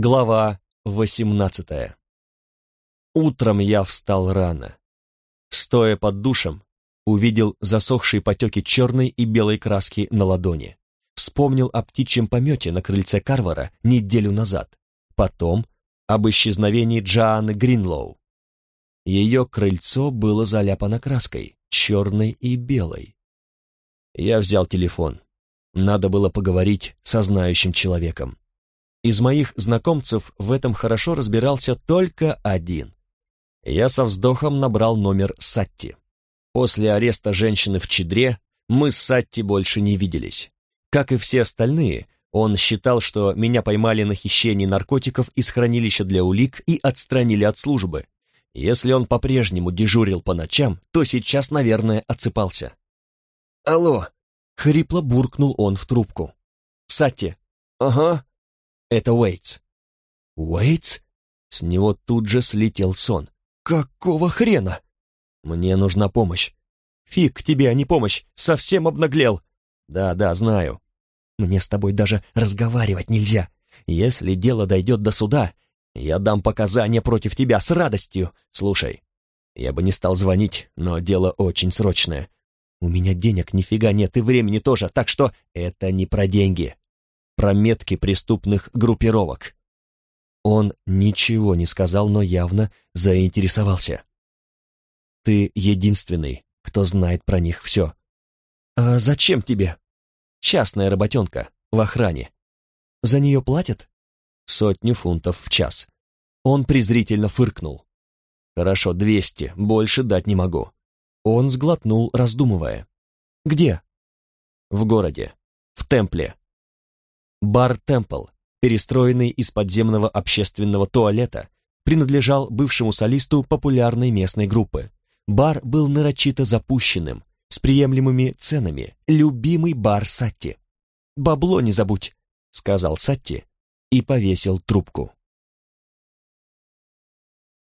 Глава восемнадцатая. Утром я встал рано. Стоя под душем, увидел засохшие потеки черной и белой краски на ладони. Вспомнил о птичьем помете на крыльце Карвара неделю назад. Потом об исчезновении Джоанны Гринлоу. Ее крыльцо было заляпано краской, черной и белой. Я взял телефон. Надо было поговорить со знающим человеком. Из моих знакомцев в этом хорошо разбирался только один. Я со вздохом набрал номер Сатти. После ареста женщины в Чедре мы с Сатти больше не виделись. Как и все остальные, он считал, что меня поймали на хищении наркотиков из хранилища для улик и отстранили от службы. Если он по-прежнему дежурил по ночам, то сейчас, наверное, отсыпался. «Алло!» — хрипло буркнул он в трубку. «Сатти!» «Ага!» Это Уэйтс. Уэйтс? С него тут же слетел сон. Какого хрена? Мне нужна помощь. Фиг тебе, а не помощь. Совсем обнаглел. Да, да, знаю. Мне с тобой даже разговаривать нельзя. Если дело дойдет до суда, я дам показания против тебя с радостью. Слушай, я бы не стал звонить, но дело очень срочное. У меня денег нифига нет и времени тоже, так что это не про деньги про метки преступных группировок. Он ничего не сказал, но явно заинтересовался. Ты единственный, кто знает про них все. А зачем тебе? Частная работенка, в охране. За нее платят? Сотню фунтов в час. Он презрительно фыркнул. Хорошо, двести, больше дать не могу. Он сглотнул, раздумывая. Где? В городе, в темпле. Бар «Темпл», перестроенный из подземного общественного туалета, принадлежал бывшему солисту популярной местной группы. Бар был нарочито запущенным, с приемлемыми ценами, любимый бар Сатти. «Бабло не забудь», — сказал Сатти и повесил трубку.